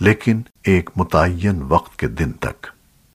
لیکن ایک متعین وقت کے دن تک۔